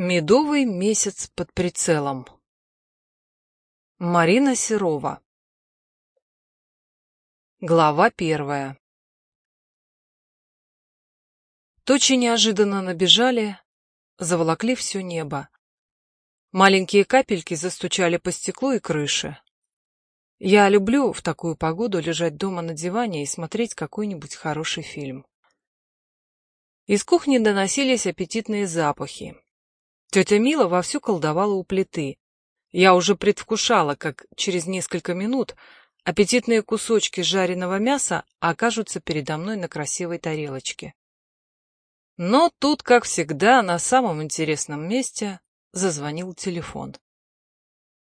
Медовый месяц под прицелом. Марина Серова. Глава первая. Тучи неожиданно набежали, заволокли все небо. Маленькие капельки застучали по стеклу и крыше. Я люблю в такую погоду лежать дома на диване и смотреть какой-нибудь хороший фильм. Из кухни доносились аппетитные запахи. Тетя Мила вовсю колдовала у плиты. Я уже предвкушала, как через несколько минут аппетитные кусочки жареного мяса окажутся передо мной на красивой тарелочке. Но тут, как всегда, на самом интересном месте зазвонил телефон.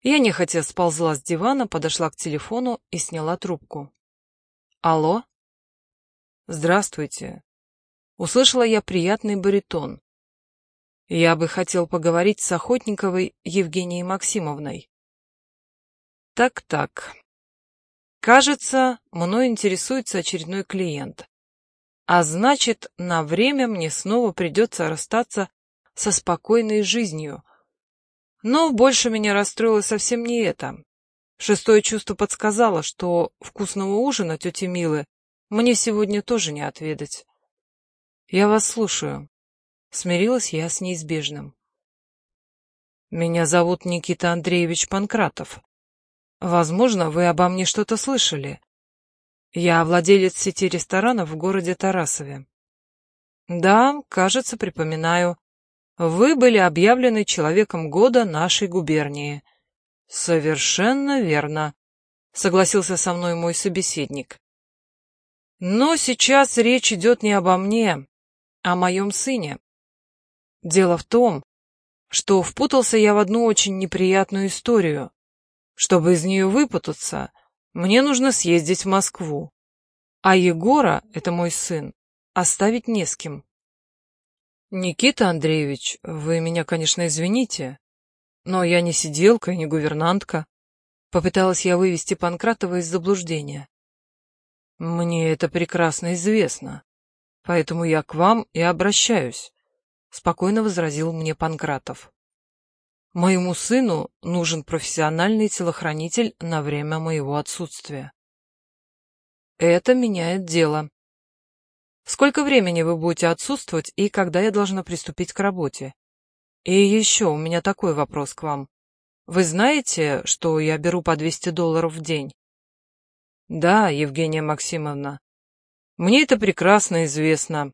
Я нехотя сползла с дивана, подошла к телефону и сняла трубку. «Алло?» «Здравствуйте». Услышала я приятный баритон. Я бы хотел поговорить с Охотниковой Евгенией Максимовной. Так-так. Кажется, мной интересуется очередной клиент. А значит, на время мне снова придется расстаться со спокойной жизнью. Но больше меня расстроило совсем не это. Шестое чувство подсказало, что вкусного ужина тети Милы мне сегодня тоже не отведать. Я вас слушаю. Смирилась я с неизбежным. Меня зовут Никита Андреевич Панкратов. Возможно, вы обо мне что-то слышали. Я владелец сети ресторанов в городе Тарасове. Да, кажется, припоминаю. Вы были объявлены человеком года нашей губернии. Совершенно верно, согласился со мной мой собеседник. Но сейчас речь идет не обо мне, а о моем сыне. Дело в том, что впутался я в одну очень неприятную историю. Чтобы из нее выпутаться, мне нужно съездить в Москву. А Егора, это мой сын, оставить не с кем. Никита Андреевич, вы меня, конечно, извините, но я не сиделка и не гувернантка. Попыталась я вывести Панкратова из заблуждения. Мне это прекрасно известно, поэтому я к вам и обращаюсь спокойно возразил мне Панкратов. Моему сыну нужен профессиональный телохранитель на время моего отсутствия. Это меняет дело. Сколько времени вы будете отсутствовать и когда я должна приступить к работе? И еще у меня такой вопрос к вам. Вы знаете, что я беру по 200 долларов в день? Да, Евгения Максимовна. Мне это прекрасно известно.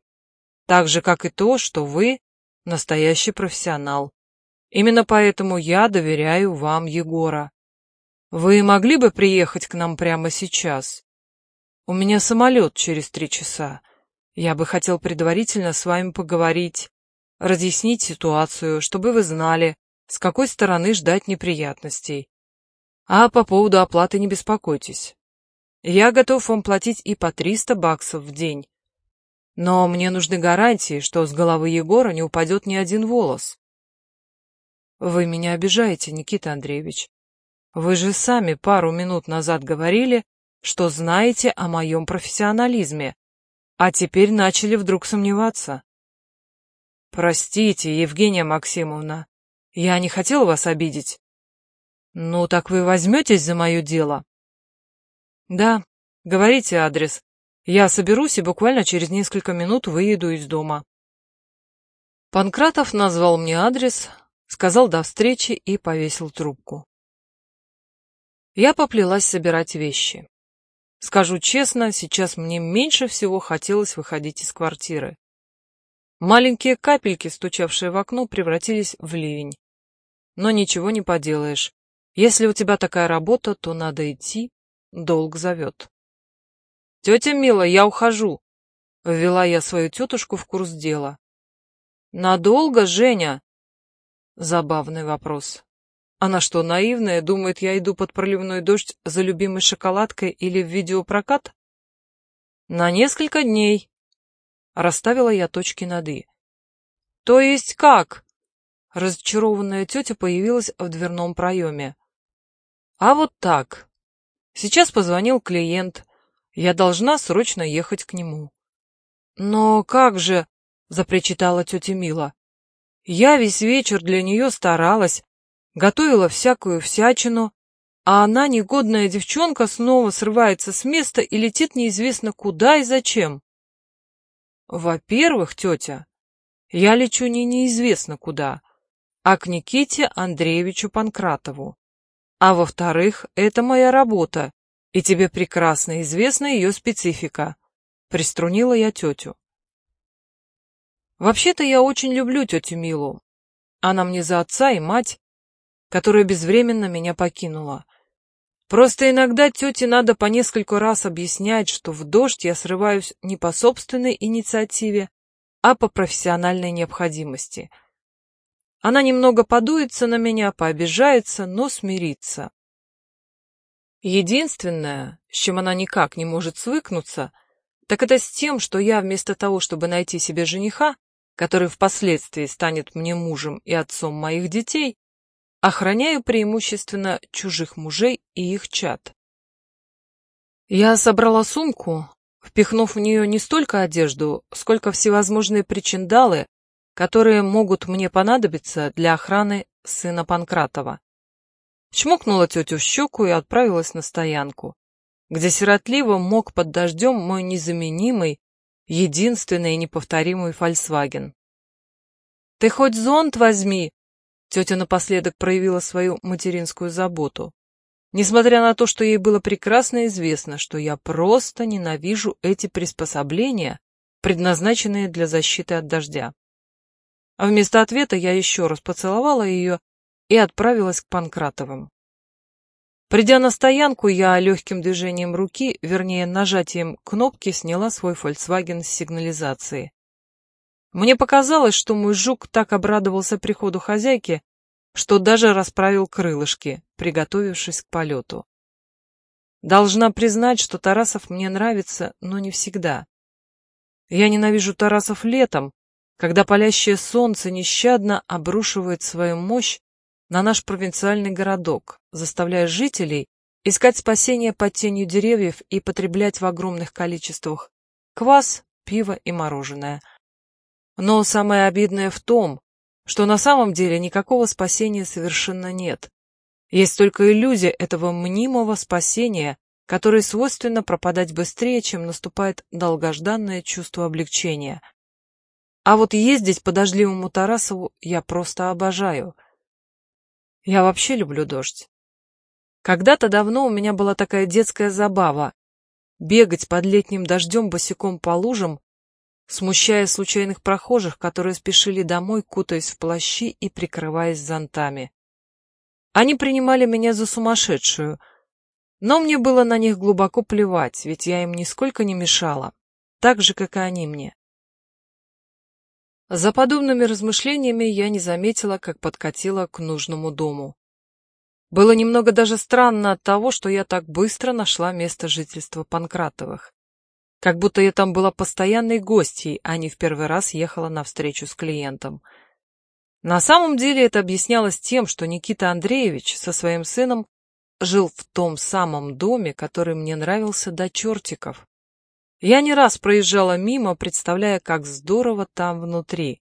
Так же, как и то, что вы настоящий профессионал. Именно поэтому я доверяю вам Егора. Вы могли бы приехать к нам прямо сейчас? У меня самолет через три часа. Я бы хотел предварительно с вами поговорить, разъяснить ситуацию, чтобы вы знали, с какой стороны ждать неприятностей. А по поводу оплаты не беспокойтесь. Я готов вам платить и по 300 баксов в день. Но мне нужны гарантии, что с головы Егора не упадет ни один волос. Вы меня обижаете, Никита Андреевич. Вы же сами пару минут назад говорили, что знаете о моем профессионализме, а теперь начали вдруг сомневаться. Простите, Евгения Максимовна, я не хотел вас обидеть. Ну, так вы возьметесь за мое дело? Да, говорите адрес, я соберусь и буквально через несколько минут выеду из дома. Панкратов назвал мне адрес, сказал до встречи и повесил трубку. Я поплелась собирать вещи. Скажу честно, сейчас мне меньше всего хотелось выходить из квартиры. Маленькие капельки, стучавшие в окно, превратились в ливень. Но ничего не поделаешь. Если у тебя такая работа, то надо идти, долг зовет. «Тетя Мила, я ухожу!» Ввела я свою тетушку в курс дела. «Надолго, Женя?» Забавный вопрос. Она что, наивная, думает, я иду под проливной дождь за любимой шоколадкой или в видеопрокат? На несколько дней. Расставила я точки над «и». То есть как? Разочарованная тетя появилась в дверном проеме. А вот так. Сейчас позвонил клиент, я должна срочно ехать к нему. Но как же, запричитала тетя Мила. Я весь вечер для нее старалась, готовила всякую всячину, а она, негодная девчонка, снова срывается с места и летит неизвестно куда и зачем. Во-первых, тетя, я лечу не неизвестно куда, а к Никите Андреевичу Панкратову. А во-вторых, это моя работа, и тебе прекрасно известна ее специфика. Приструнила я тетю. Вообще-то я очень люблю тетю Милу. Она мне за отца и мать, которая безвременно меня покинула. Просто иногда тете надо по нескольку раз объяснять, что в дождь я срываюсь не по собственной инициативе, а по профессиональной необходимости. Она немного подуется на меня, пообижается, но смирится. Единственное, с чем она никак не может свыкнуться, так это с тем, что я вместо того, чтобы найти себе жениха, который впоследствии станет мне мужем и отцом моих детей, Охраняю преимущественно чужих мужей и их чад. Я собрала сумку, впихнув в нее не столько одежду, сколько всевозможные причиндалы, которые могут мне понадобиться для охраны сына Панкратова. Чмокнула тетю в щеку и отправилась на стоянку, где сиротливо мог под дождем мой незаменимый, единственный и неповторимый «Фольксваген». «Ты хоть зонт возьми!» Тетя напоследок проявила свою материнскую заботу. Несмотря на то, что ей было прекрасно известно, что я просто ненавижу эти приспособления, предназначенные для защиты от дождя. А вместо ответа я еще раз поцеловала ее и отправилась к Панкратовым. Придя на стоянку, я легким движением руки, вернее нажатием кнопки, сняла свой Volkswagen с сигнализации. Мне показалось, что мой жук так обрадовался приходу хозяйки, что даже расправил крылышки, приготовившись к полету. Должна признать, что Тарасов мне нравится, но не всегда. Я ненавижу Тарасов летом, когда палящее солнце нещадно обрушивает свою мощь на наш провинциальный городок, заставляя жителей искать спасение под тенью деревьев и потреблять в огромных количествах квас, пиво и мороженое, но самое обидное в том, что на самом деле никакого спасения совершенно нет. Есть только иллюзия этого мнимого спасения, которое свойственно пропадать быстрее, чем наступает долгожданное чувство облегчения. А вот ездить по дождливому Тарасову я просто обожаю. Я вообще люблю дождь. Когда-то давно у меня была такая детская забава — бегать под летним дождем босиком по лужам смущая случайных прохожих, которые спешили домой, кутаясь в плащи и прикрываясь зонтами. Они принимали меня за сумасшедшую, но мне было на них глубоко плевать, ведь я им нисколько не мешала, так же, как и они мне. За подобными размышлениями я не заметила, как подкатила к нужному дому. Было немного даже странно от того, что я так быстро нашла место жительства Панкратовых. Как будто я там была постоянной гостьей, а не в первый раз ехала на встречу с клиентом. На самом деле это объяснялось тем, что Никита Андреевич со своим сыном жил в том самом доме, который мне нравился до чертиков. Я не раз проезжала мимо, представляя, как здорово там внутри.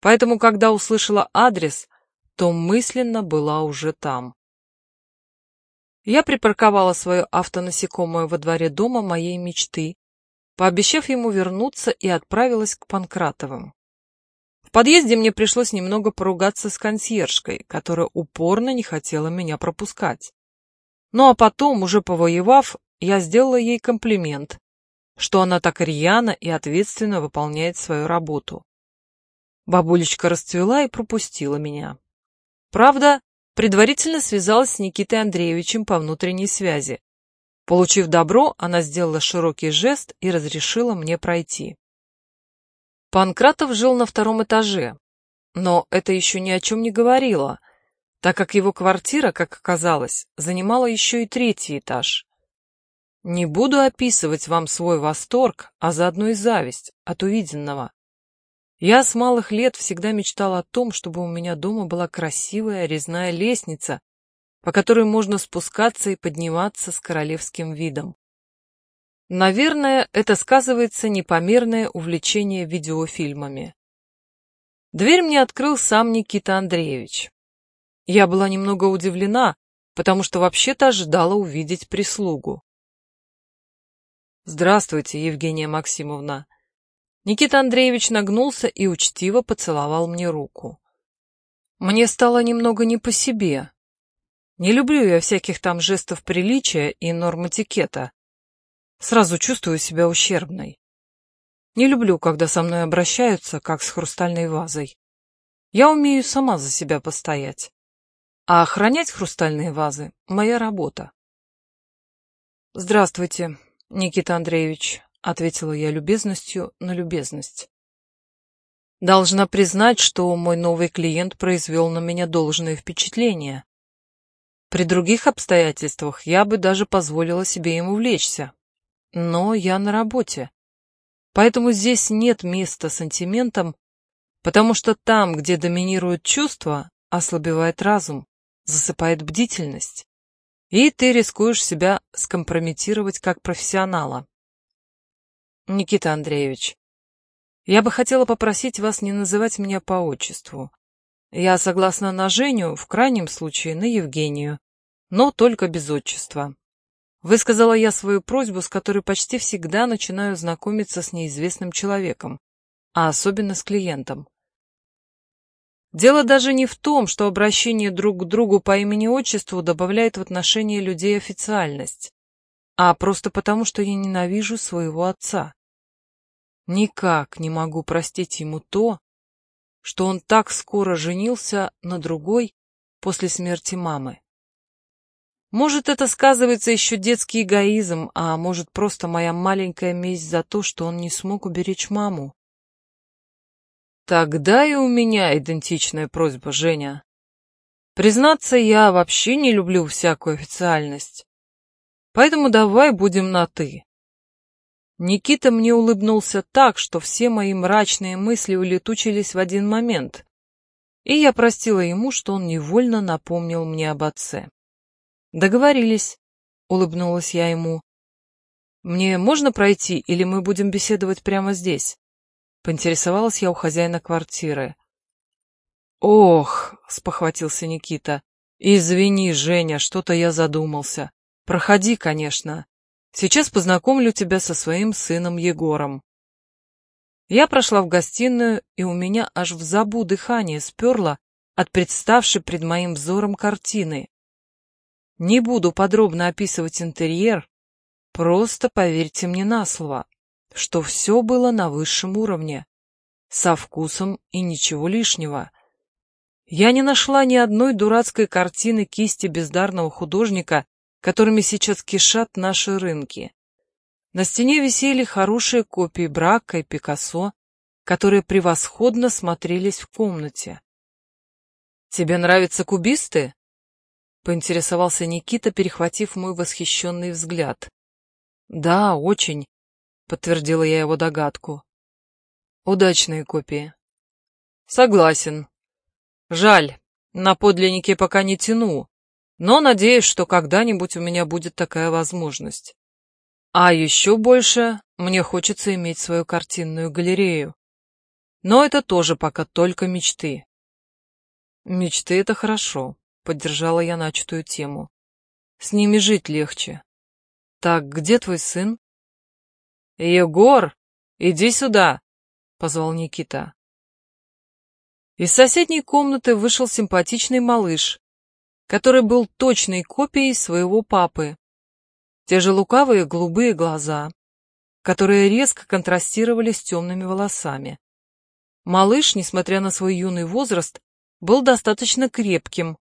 Поэтому, когда услышала адрес, то мысленно была уже там. Я припарковала свое автонасекомое во дворе дома моей мечты, пообещав ему вернуться, и отправилась к Панкратовым. В подъезде мне пришлось немного поругаться с консьержкой, которая упорно не хотела меня пропускать. Ну а потом, уже повоевав, я сделала ей комплимент, что она так рьяно и ответственно выполняет свою работу. Бабулечка расцвела и пропустила меня. Правда, предварительно связалась с Никитой Андреевичем по внутренней связи. Получив добро, она сделала широкий жест и разрешила мне пройти. Панкратов жил на втором этаже, но это еще ни о чем не говорило, так как его квартира, как оказалось, занимала еще и третий этаж. Не буду описывать вам свой восторг, а заодно и зависть от увиденного. Я с малых лет всегда мечтала о том, чтобы у меня дома была красивая резная лестница, по которой можно спускаться и подниматься с королевским видом. Наверное, это сказывается непомерное увлечение видеофильмами. Дверь мне открыл сам Никита Андреевич. Я была немного удивлена, потому что вообще-то ожидала увидеть прислугу. «Здравствуйте, Евгения Максимовна». Никита Андреевич нагнулся и учтиво поцеловал мне руку. Мне стало немного не по себе. Не люблю я всяких там жестов приличия и норм этикета. Сразу чувствую себя ущербной. Не люблю, когда со мной обращаются, как с хрустальной вазой. Я умею сама за себя постоять. А охранять хрустальные вазы — моя работа. «Здравствуйте», Никита Андреевич, — ответила я любезностью на любезность. Должна признать, что мой новый клиент произвел на меня должное впечатление. При других обстоятельствах я бы даже позволила себе им увлечься. Но я на работе. Поэтому здесь нет места сантиментам, потому что там, где доминируют чувства, ослабевает разум, засыпает бдительность и ты рискуешь себя скомпрометировать как профессионала. Никита Андреевич, я бы хотела попросить вас не называть меня по отчеству. Я согласна на Женю, в крайнем случае на Евгению, но только без отчества. Высказала я свою просьбу, с которой почти всегда начинаю знакомиться с неизвестным человеком, а особенно с клиентом. Дело даже не в том, что обращение друг к другу по имени-отчеству добавляет в отношении людей официальность, а просто потому, что я ненавижу своего отца. Никак не могу простить ему то, что он так скоро женился на другой после смерти мамы. Может, это сказывается еще детский эгоизм, а может, просто моя маленькая месть за то, что он не смог уберечь маму. Тогда и у меня идентичная просьба, Женя. Признаться, я вообще не люблю всякую официальность. Поэтому давай будем на «ты». Никита мне улыбнулся так, что все мои мрачные мысли улетучились в один момент, и я простила ему, что он невольно напомнил мне об отце. «Договорились», — улыбнулась я ему. «Мне можно пройти, или мы будем беседовать прямо здесь?» Поинтересовалась я у хозяина квартиры. «Ох!» — спохватился Никита. «Извини, Женя, что-то я задумался. Проходи, конечно. Сейчас познакомлю тебя со своим сыном Егором». Я прошла в гостиную, и у меня аж в забу дыхание сперло от представшей пред моим взором картины. Не буду подробно описывать интерьер, просто поверьте мне на слово что все было на высшем уровне, со вкусом и ничего лишнего. Я не нашла ни одной дурацкой картины кисти бездарного художника, которыми сейчас кишат наши рынки. На стене висели хорошие копии Брака и Пикассо, которые превосходно смотрелись в комнате. «Тебе нравятся кубисты?» — поинтересовался Никита, перехватив мой восхищенный взгляд. «Да, очень подтвердила я его догадку. Удачные копии. Согласен. Жаль, на подлиннике пока не тяну, но надеюсь, что когда-нибудь у меня будет такая возможность. А еще больше мне хочется иметь свою картинную галерею. Но это тоже пока только мечты. Мечты — это хорошо, — поддержала я начатую тему. С ними жить легче. Так, где твой сын? «Егор, иди сюда!» — позвал Никита. Из соседней комнаты вышел симпатичный малыш, который был точной копией своего папы. Те же лукавые голубые глаза, которые резко контрастировали с темными волосами. Малыш, несмотря на свой юный возраст, был достаточно крепким.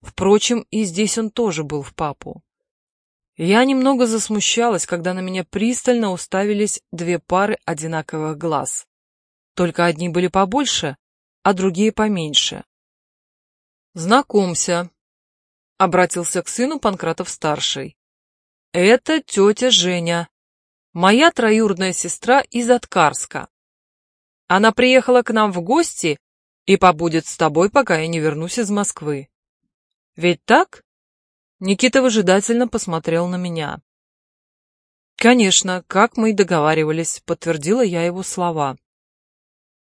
Впрочем, и здесь он тоже был в папу. Я немного засмущалась, когда на меня пристально уставились две пары одинаковых глаз. Только одни были побольше, а другие поменьше. «Знакомься», — обратился к сыну Панкратов-старший. «Это тетя Женя, моя троюродная сестра из Откарска. Она приехала к нам в гости и побудет с тобой, пока я не вернусь из Москвы. Ведь так?» Никита выжидательно посмотрел на меня. «Конечно, как мы и договаривались», — подтвердила я его слова.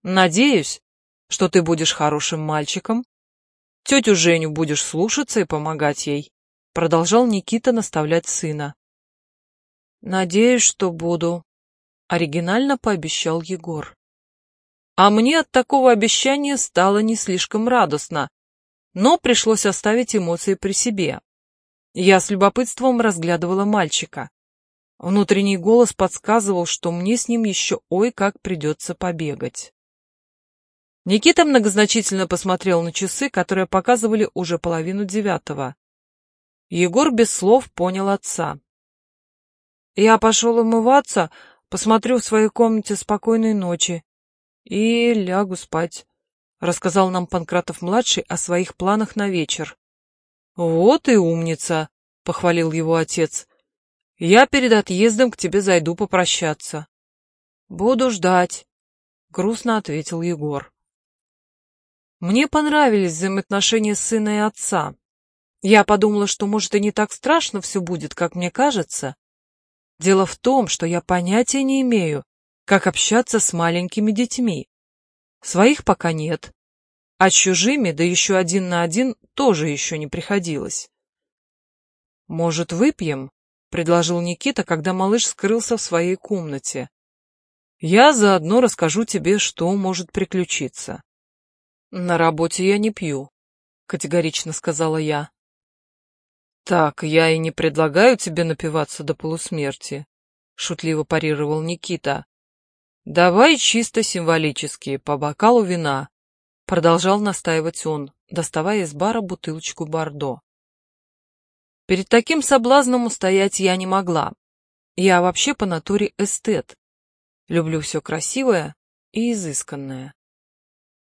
«Надеюсь, что ты будешь хорошим мальчиком, тетю Женю будешь слушаться и помогать ей, продолжал Никита наставлять сына. Надеюсь, что буду, оригинально пообещал Егор. А мне от такого обещания стало не слишком радостно, но пришлось оставить эмоции при себе. Я с любопытством разглядывала мальчика. Внутренний голос подсказывал, что мне с ним еще ой как придется побегать. Никита многозначительно посмотрел на часы, которые показывали уже половину девятого. Егор без слов понял отца. «Я пошел умываться, посмотрю в своей комнате спокойной ночи и лягу спать», — рассказал нам Панкратов-младший о своих планах на вечер. «Вот и умница», — похвалил его отец. «Я перед отъездом к тебе зайду попрощаться». «Буду ждать», — грустно ответил Егор. Мне понравились взаимоотношения сына и отца. Я подумала, что, может, и не так страшно все будет, как мне кажется. Дело в том, что я понятия не имею, как общаться с маленькими детьми. Своих пока нет, а чужими, да еще один на один, тоже еще не приходилось. «Может, выпьем?» — предложил Никита, когда малыш скрылся в своей комнате. «Я заодно расскажу тебе, что может приключиться». «На работе я не пью», — категорично сказала я. «Так, я и не предлагаю тебе напиваться до полусмерти», — шутливо парировал Никита. «Давай чисто символически, по бокалу вина», — продолжал настаивать он, доставая из бара бутылочку бордо. Перед таким соблазном устоять я не могла. Я вообще по натуре эстет. Люблю все красивое и изысканное.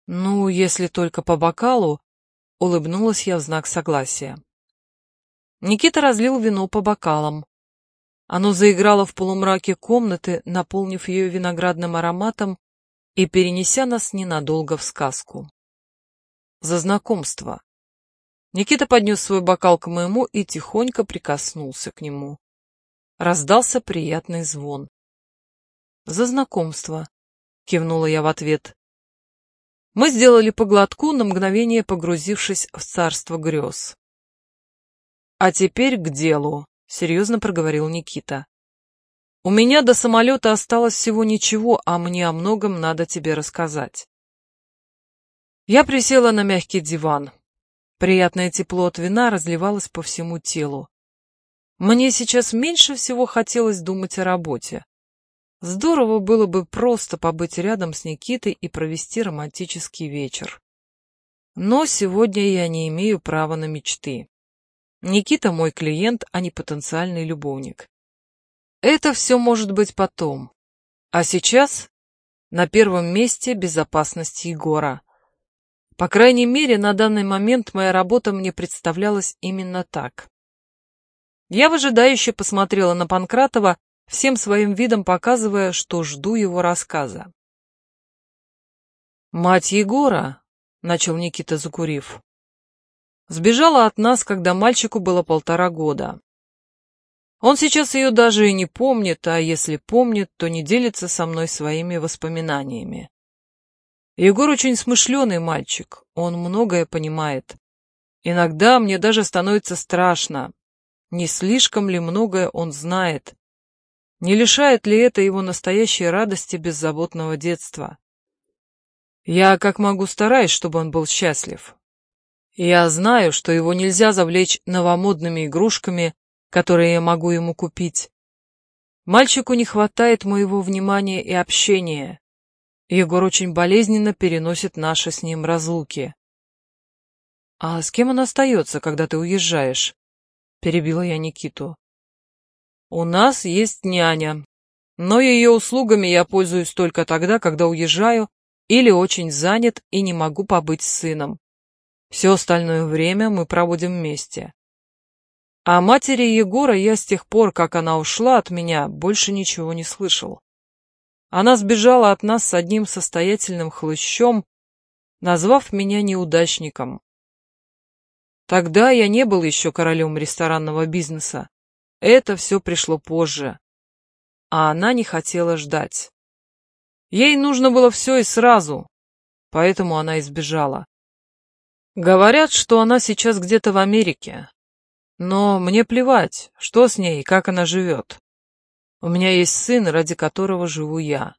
«Ну, если только по бокалу», — улыбнулась я в знак согласия. Никита разлил вино по бокалам. Оно заиграло в полумраке комнаты, наполнив ее виноградным ароматом и перенеся нас ненадолго в сказку. За знакомство. Никита поднес свой бокал к моему и тихонько прикоснулся к нему. Раздался приятный звон. «За знакомство», — кивнула я в ответ. Мы сделали по глотку, на мгновение погрузившись в царство грез. «А теперь к делу», — серьезно проговорил Никита. «У меня до самолета осталось всего ничего, а мне о многом надо тебе рассказать». Я присела на мягкий диван. Приятное тепло от вина разливалось по всему телу. Мне сейчас меньше всего хотелось думать о работе. Здорово было бы просто побыть рядом с Никитой и провести романтический вечер. Но сегодня я не имею права на мечты. Никита мой клиент, а не потенциальный любовник. Это все может быть потом. А сейчас на первом месте безопасность Егора. По крайней мере, на данный момент моя работа мне представлялась именно так. Я выжидающе посмотрела на Панкратова, всем своим видом показывая, что жду его рассказа. «Мать Егора», — начал Никита, закурив, — «сбежала от нас, когда мальчику было полтора года. Он сейчас ее даже и не помнит, а если помнит, то не делится со мной своими воспоминаниями. Егор очень смышленый мальчик, он многое понимает. Иногда мне даже становится страшно, не слишком ли многое он знает, не лишает ли это его настоящей радости беззаботного детства? Я как могу стараюсь, чтобы он был счастлив. Я знаю, что его нельзя завлечь новомодными игрушками, которые я могу ему купить. Мальчику не хватает моего внимания и общения. Егор очень болезненно переносит наши с ним разлуки. «А с кем он остается, когда ты уезжаешь?» — перебила я Никиту. У нас есть няня, но ее услугами я пользуюсь только тогда, когда уезжаю или очень занят и не могу побыть с сыном. Все остальное время мы проводим вместе. О матери Егора я с тех пор, как она ушла от меня, больше ничего не слышал. Она сбежала от нас с одним состоятельным хлыщом, назвав меня неудачником. Тогда я не был еще королем ресторанного бизнеса. Это все пришло позже. А она не хотела ждать. Ей нужно было все и сразу. поэтому она избежала. Говорят, что она сейчас где-то в Америке. Но мне плевать, что с ней и как она живет. У меня есть сын, ради которого живу я.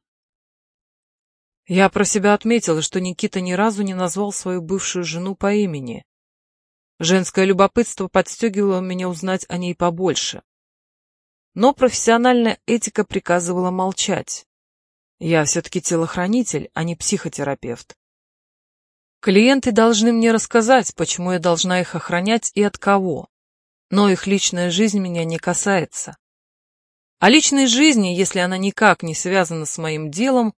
Я про себя отметила, что Никита ни разу не назвал свою бывшую жену по имени. Женское любопытство подстегивало меня узнать о ней побольше. Но профессиональная этика приказывала молчать. Я все-таки телохранитель, а не психотерапевт. Клиенты должны мне рассказать, почему я должна их охранять и от кого. Но их личная жизнь меня не касается. О личной жизни, если она никак не связана с моим делом,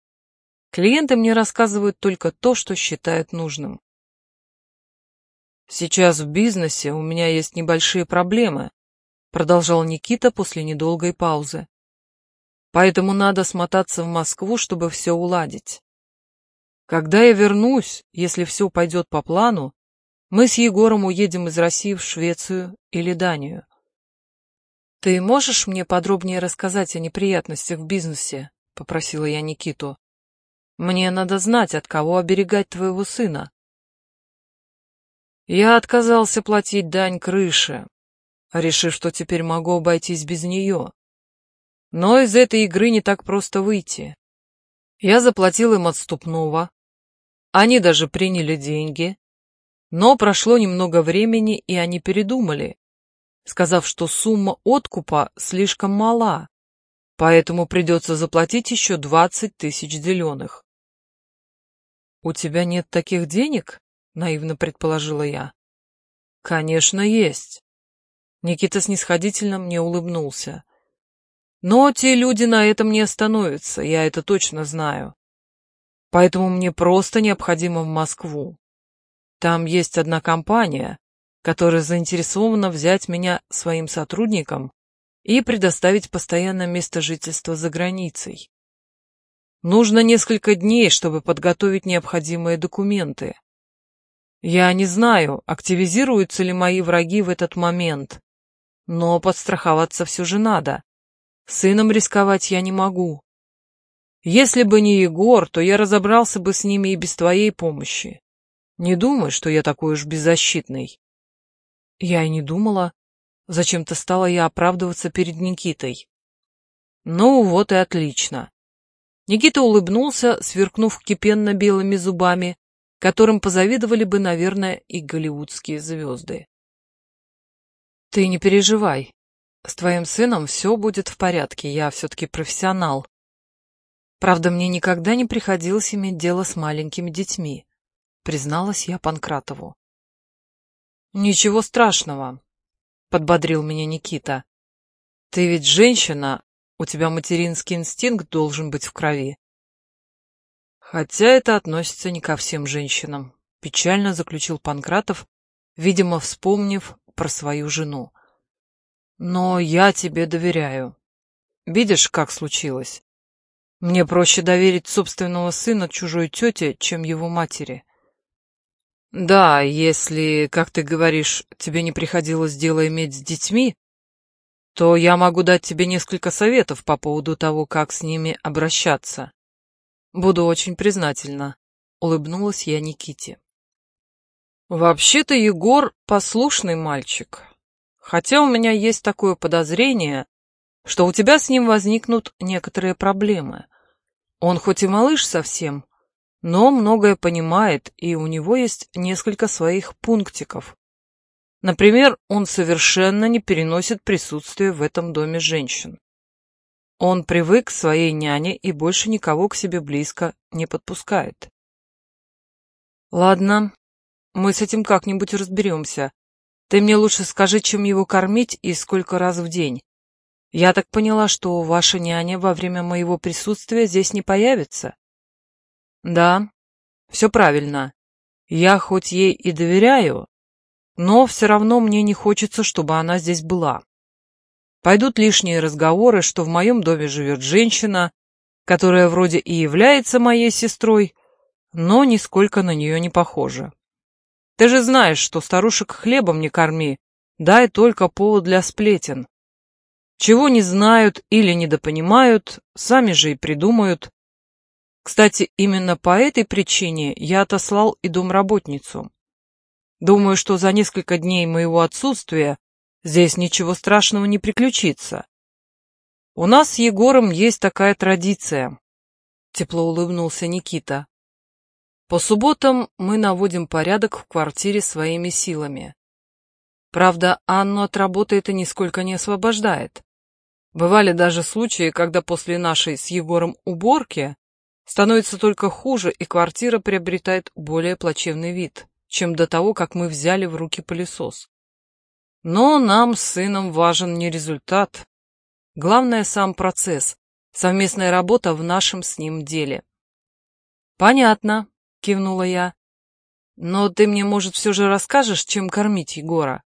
клиенты мне рассказывают только то, что считают нужным. Сейчас в бизнесе у меня есть небольшие проблемы, продолжал Никита после недолгой паузы. Поэтому надо смотаться в Москву, чтобы все уладить. Когда я вернусь, если все пойдет по плану, мы с Егором уедем из России в Швецию или Данию. «Ты можешь мне подробнее рассказать о неприятностях в бизнесе?» — попросила я Никиту. «Мне надо знать, от кого оберегать твоего сына». Я отказался платить дань крыше, решив, что теперь могу обойтись без нее. Но из этой игры не так просто выйти. Я заплатил им отступного. Они даже приняли деньги. Но прошло немного времени, и они передумали, сказав, что сумма откупа слишком мала, поэтому придется заплатить еще двадцать тысяч зеленых. «У тебя нет таких денег?» — наивно предположила я. «Конечно, есть». Никита снисходительно мне улыбнулся. Но те люди на этом не остановятся, я это точно знаю. Поэтому мне просто необходимо в Москву. Там есть одна компания, которая заинтересована взять меня своим сотрудником и предоставить постоянное место жительства за границей. Нужно несколько дней, чтобы подготовить необходимые документы. Я не знаю, активизируются ли мои враги в этот момент, но подстраховаться все же надо. Сыном рисковать я не могу. Если бы не Егор, то я разобрался бы с ними и без твоей помощи. Не думай, что я такой уж беззащитный. Я и не думала. Зачем-то стала я оправдываться перед Никитой. Ну, вот и отлично. Никита улыбнулся, сверкнув кипенно-белыми зубами, которым позавидовали бы, наверное, и голливудские звезды. Ты не переживай, с твоим сыном все будет в порядке, я все-таки профессионал. Правда, мне никогда не приходилось иметь дело с маленькими детьми, призналась я Панкратову. Ничего страшного, подбодрил меня Никита. Ты ведь женщина, у тебя материнский инстинкт должен быть в крови. Хотя это относится не ко всем женщинам, печально заключил Панкратов, видимо, вспомнив про свою жену. Но я тебе доверяю. Видишь, как случилось? Мне проще доверить собственного сына чужой тете, чем его матери. Да, если, как ты говоришь, тебе не приходилось дело иметь с детьми, то я могу дать тебе несколько советов по поводу того, как с ними обращаться. Буду очень признательна, — улыбнулась я Никите. Вообще-то Егор послушный мальчик, Хотя у меня есть такое подозрение, что у тебя с ним возникнут некоторые проблемы. Он хоть и малыш совсем, но многое понимает, и у него есть несколько своих пунктиков. Например, он совершенно не переносит присутствие в этом доме женщин. Он привык к своей няне и больше никого к себе близко не подпускает. Ладно, мы с этим как-нибудь разберемся. Ты мне лучше скажи, чем его кормить и сколько раз в день. Я так поняла, что ваша няня во время моего присутствия здесь не появится? Да, все правильно. Я хоть ей и доверяю, но все равно мне не хочется, чтобы она здесь была. Пойдут лишние разговоры, что в моем доме живет женщина, которая вроде и является моей сестрой, но нисколько на нее не похожа. Ты же знаешь, что старушек хлебом не корми, дай только повод для сплетен. Чего не знают или недопонимают, сами же и придумают. Кстати, именно по этой причине я отослал и домработницу. Думаю, что за несколько дней моего отсутствия здесь ничего страшного не приключится. У нас с Егором есть такая традиция. Тепло улыбнулся Никита. По субботам мы наводим порядок в квартире своими силами. Правда, Анну от работы это нисколько не освобождает. Бывали даже случаи, когда после нашей с Егором уборки становится только хуже, и квартира приобретает более плачевный вид, чем до того, как мы взяли в руки пылесос. Но нам с сыном важен не результат. Главное сам процесс, совместная работа в нашем с ним деле. Понятно, кивнула я. Но ты мне, может, все же расскажешь, чем кормить Егора?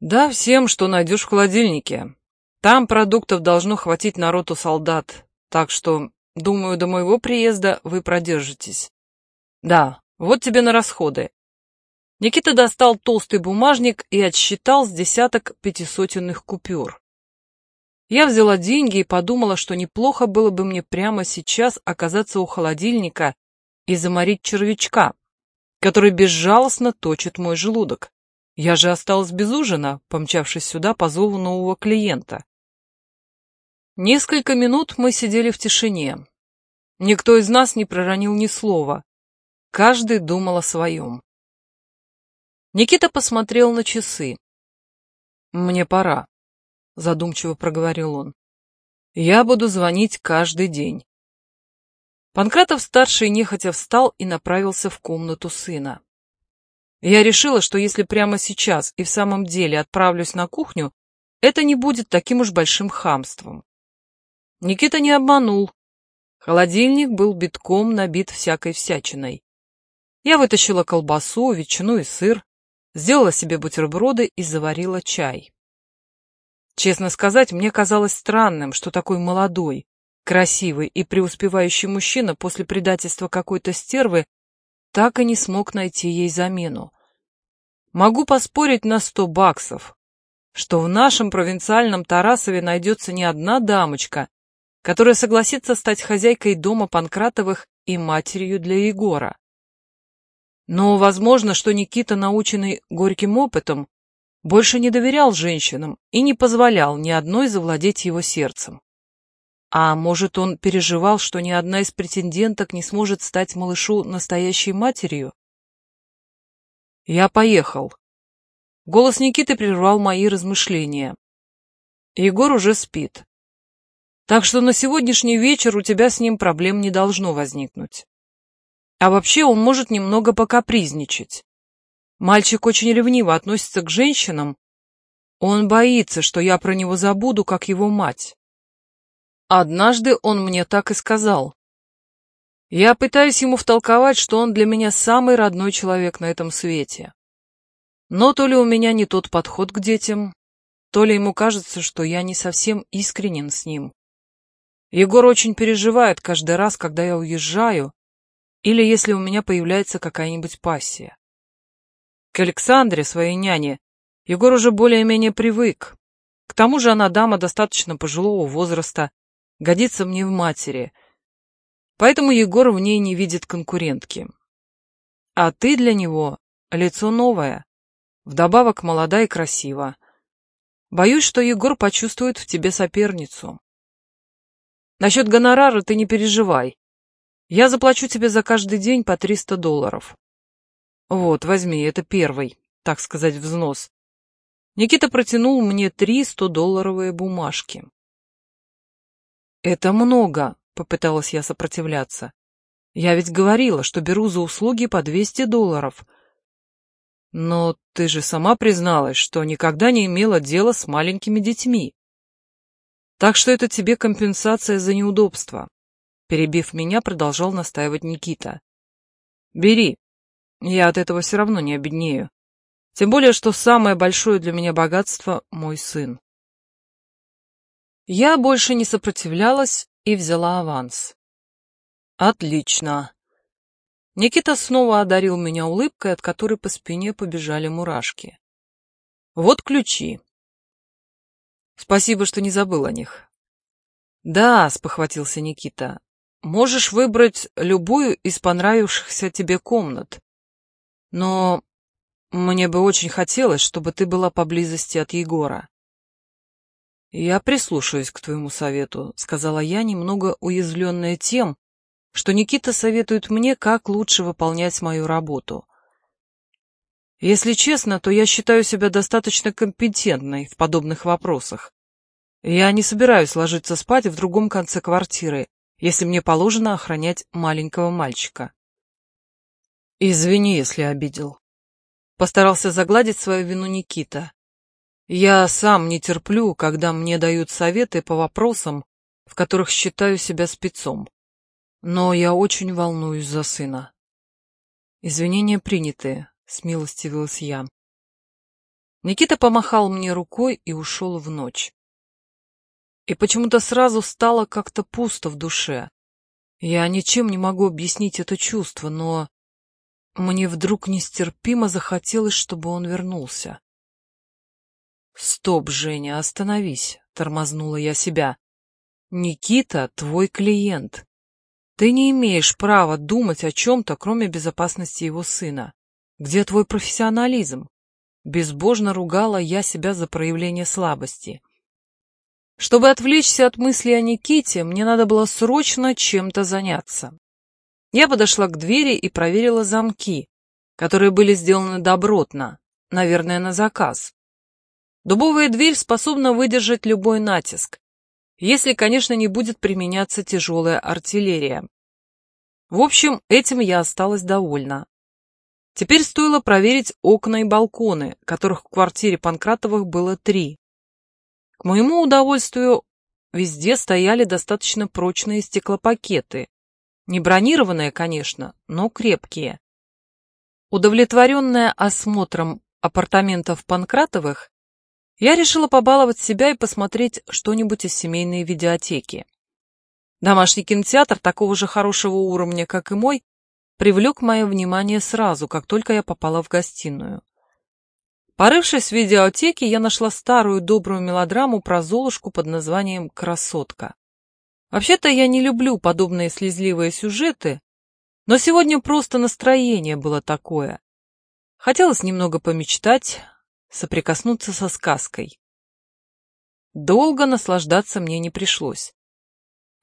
Да, всем, что найдешь в холодильнике. Там продуктов должно хватить народу солдат, так что, думаю, до моего приезда вы продержитесь. Да, вот тебе на расходы. Никита достал толстый бумажник и отсчитал с десяток пятисотенных купюр. Я взяла деньги и подумала, что неплохо было бы мне прямо сейчас оказаться у холодильника и заморить червячка, который безжалостно точит мой желудок. Я же осталась без ужина, помчавшись сюда по зову нового клиента. Несколько минут мы сидели в тишине. Никто из нас не проронил ни слова. Каждый думал о своем. Никита посмотрел на часы. «Мне пора», — задумчиво проговорил он. «Я буду звонить каждый день». Панкратов-старший нехотя встал и направился в комнату сына. Я решила, что если прямо сейчас и в самом деле отправлюсь на кухню, это не будет таким уж большим хамством. Никита не обманул. Холодильник был битком набит всякой всячиной. Я вытащила колбасу, ветчину и сыр, сделала себе бутерброды и заварила чай. Честно сказать, мне казалось странным, что такой молодой, красивый и преуспевающий мужчина после предательства какой-то стервы так и не смог найти ей замену. Могу поспорить на сто баксов, что в нашем провинциальном Тарасове найдется не одна дамочка, которая согласится стать хозяйкой дома Панкратовых и матерью для Егора. Но возможно, что Никита, наученный горьким опытом, больше не доверял женщинам и не позволял ни одной завладеть его сердцем. А может, он переживал, что ни одна из претенденток не сможет стать малышу настоящей матерью? Я поехал. Голос Никиты прервал мои размышления. Егор уже спит. Так что на сегодняшний вечер у тебя с ним проблем не должно возникнуть. А вообще он может немного покапризничать. Мальчик очень ревниво относится к женщинам. Он боится, что я про него забуду, как его мать. Однажды он мне так и сказал. Я пытаюсь ему втолковать, что он для меня самый родной человек на этом свете. Но то ли у меня не тот подход к детям, то ли ему кажется, что я не совсем искренен с ним. Егор очень переживает каждый раз, когда я уезжаю, или если у меня появляется какая-нибудь пассия. К Александре, своей няне, Егор уже более-менее привык. К тому же она дама достаточно пожилого возраста, годится мне в матери — Поэтому Егор в ней не видит конкурентки. А ты для него лицо новое, вдобавок молода и красива. Боюсь, что Егор почувствует в тебе соперницу. Насчет гонорара ты не переживай. Я заплачу тебе за каждый день по 300 долларов. Вот, возьми, это первый, так сказать, взнос. Никита протянул мне три 100-долларовые бумажки. Это много, Попыталась я сопротивляться. Я ведь говорила, что беру за услуги по 200 долларов. Но ты же сама призналась, что никогда не имела дела с маленькими детьми. Так что это тебе компенсация за неудобство. Перебив меня, продолжал настаивать Никита. Бери. Я от этого все равно не обеднею. Тем более, что самое большое для меня богатство — мой сын. Я больше не сопротивлялась и взяла аванс. Отлично. Никита снова одарил меня улыбкой, от которой по спине побежали мурашки. Вот ключи. Спасибо, что не забыл о них. Да, спохватился Никита. Можешь выбрать любую из понравившихся тебе комнат. Но мне бы очень хотелось, чтобы ты была поблизости от Егора. «Я прислушаюсь к твоему совету», — сказала я, немного уязвленная тем, что Никита советует мне, как лучше выполнять мою работу. Если честно, то я считаю себя достаточно компетентной в подобных вопросах. Я не собираюсь ложиться спать в другом конце квартиры, если мне положено охранять маленького мальчика. Извини, если обидел. Постарался загладить свою вину Никита. Я сам не терплю, когда мне дают советы по вопросам, в которых считаю себя спецом. Но я очень волнуюсь за сына. Извинения приняты, смилостивилась я. Никита помахал мне рукой и ушел в ночь. И почему-то сразу стало как-то пусто в душе. Я ничем не могу объяснить это чувство, но мне вдруг нестерпимо захотелось, чтобы он вернулся. «Стоп, Женя, остановись!» — тормознула я себя. «Никита — твой клиент. Ты не имеешь права думать о чем-то, кроме безопасности его сына. Где твой профессионализм?» Безбожно ругала я себя за проявление слабости. Чтобы отвлечься от мысли о Никите, мне надо было срочно чем-то заняться. Я подошла к двери и проверила замки, которые были сделаны добротно, наверное, на заказ. Дубовая дверь способна выдержать любой натиск, если, конечно, не будет применяться тяжелая артиллерия. В общем, этим я осталась довольна. Теперь стоило проверить окна и балконы, которых в квартире Панкратовых было три. К моему удовольствию, везде стояли достаточно прочные стеклопакеты. Не бронированные, конечно, но крепкие. Удовлетворенная осмотром апартаментов Панкратовых, я решила побаловать себя и посмотреть что-нибудь из семейной видеотеки. Домашний кинотеатр такого же хорошего уровня, как и мой, привлек мое внимание сразу, как только я попала в гостиную. Порывшись в видеотеке, я нашла старую добрую мелодраму про Золушку под названием «Красотка». Вообще-то я не люблю подобные слезливые сюжеты, но сегодня просто настроение было такое. Хотелось немного помечтать, соприкоснуться со сказкой. Долго наслаждаться мне не пришлось.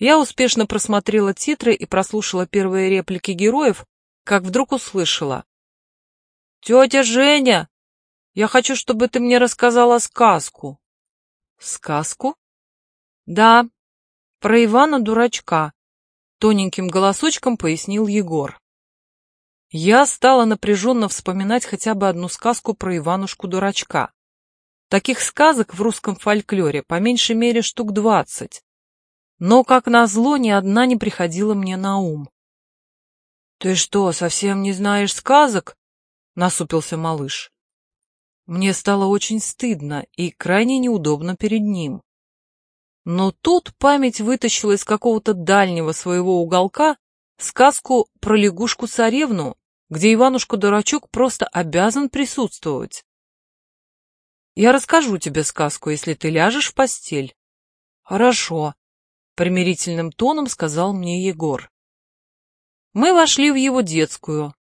Я успешно просмотрела титры и прослушала первые реплики героев, как вдруг услышала. «Тетя Женя, я хочу, чтобы ты мне рассказала сказку». «Сказку?» «Да, про Ивана-дурачка», — тоненьким голосочком пояснил Егор. Я стала напряженно вспоминать хотя бы одну сказку про Иванушку-дурачка. Таких сказок в русском фольклоре по меньшей мере штук двадцать. Но, как назло, ни одна не приходила мне на ум. «Ты что, совсем не знаешь сказок?» — насупился малыш. Мне стало очень стыдно и крайне неудобно перед ним. Но тут память вытащила из какого-то дальнего своего уголка сказку про лягушку-царевну где Иванушка-дурачок просто обязан присутствовать. Я расскажу тебе сказку, если ты ляжешь в постель. Хорошо, примирительным тоном сказал мне Егор. Мы вошли в его детскую.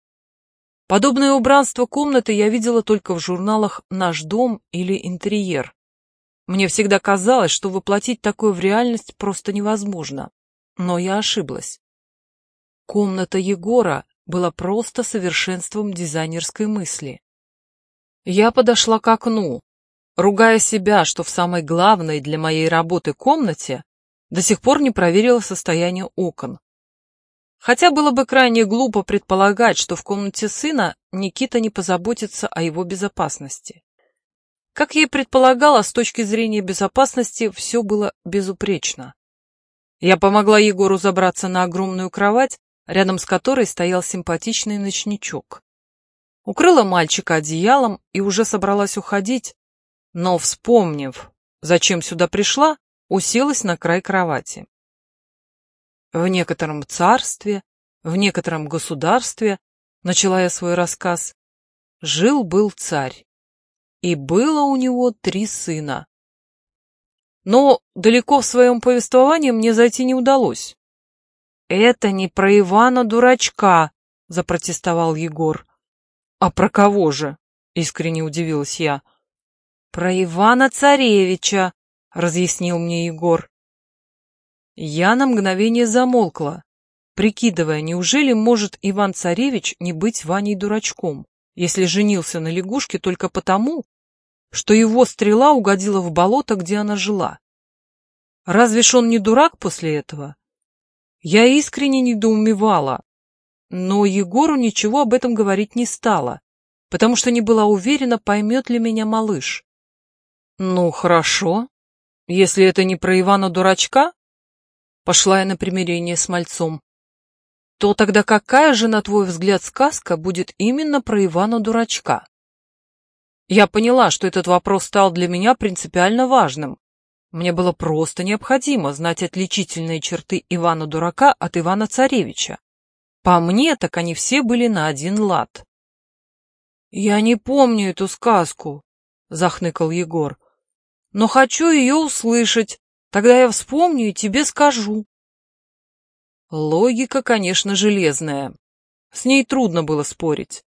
Подобное убранство комнаты я видела только в журналах «Наш дом» или «Интерьер». Мне всегда казалось, что воплотить такое в реальность просто невозможно. Но я ошиблась. Комната Егора было просто совершенством дизайнерской мысли. Я подошла к окну, ругая себя, что в самой главной для моей работы комнате до сих пор не проверила состояние окон. Хотя было бы крайне глупо предполагать, что в комнате сына Никита не позаботится о его безопасности. Как я и предполагала, с точки зрения безопасности все было безупречно. Я помогла Егору забраться на огромную кровать рядом с которой стоял симпатичный ночничок. Укрыла мальчика одеялом и уже собралась уходить, но, вспомнив, зачем сюда пришла, уселась на край кровати. В некотором царстве, в некотором государстве, начала я свой рассказ, жил-был царь, и было у него три сына. Но далеко в своем повествовании мне зайти не удалось. Это не про Ивана-дурачка, запротестовал Егор. А про кого же? Искренне удивилась я. Про Ивана-царевича, разъяснил мне Егор. Я на мгновение замолкла, прикидывая, неужели может Иван-царевич не быть Ваней-дурачком, если женился на лягушке только потому, что его стрела угодила в болото, где она жила. Разве ж он не дурак после этого? Я искренне недоумевала, но Егору ничего об этом говорить не стала, потому что не была уверена, поймет ли меня малыш. Ну, хорошо, если это не про Ивана-дурачка, пошла я на примирение с мальцом, то тогда какая же, на твой взгляд, сказка будет именно про Ивана-дурачка? Я поняла, что этот вопрос стал для меня принципиально важным. Мне было просто необходимо знать отличительные черты Ивана-дурака от Ивана-царевича. По мне, так они все были на один лад. «Я не помню эту сказку», — захныкал Егор. «Но хочу ее услышать. Тогда я вспомню и тебе скажу». Логика, конечно, железная. С ней трудно было спорить.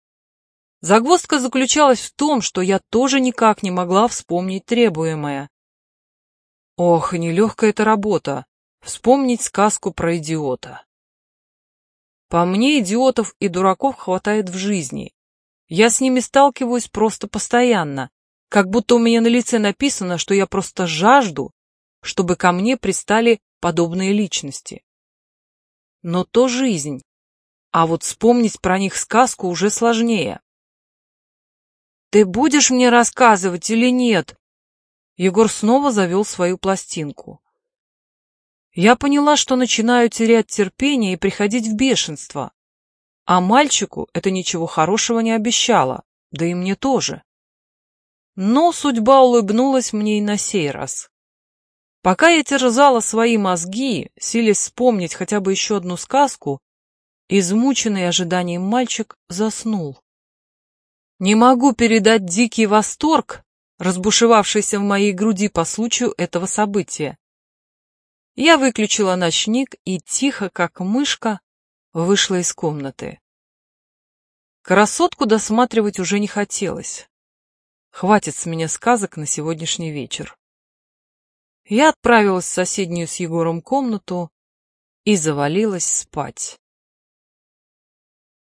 Загвоздка заключалась в том, что я тоже никак не могла вспомнить требуемое. Ох, нелегкая эта работа — вспомнить сказку про идиота. По мне, идиотов и дураков хватает в жизни. Я с ними сталкиваюсь просто постоянно, как будто у меня на лице написано, что я просто жажду, чтобы ко мне пристали подобные личности. Но то жизнь, а вот вспомнить про них сказку уже сложнее. «Ты будешь мне рассказывать или нет?» Егор снова завел свою пластинку. Я поняла, что начинаю терять терпение и приходить в бешенство. А мальчику это ничего хорошего не обещало, да и мне тоже. Но судьба улыбнулась мне и на сей раз. Пока я терзала свои мозги, силясь вспомнить хотя бы еще одну сказку, измученный ожиданием мальчик заснул. Не могу передать дикий восторг, разбушевавшийся в моей груди по случаю этого события. Я выключила ночник и тихо, как мышка, вышла из комнаты. Красотку досматривать уже не хотелось. Хватит с меня сказок на сегодняшний вечер. Я отправилась в соседнюю с Егором комнату и завалилась спать.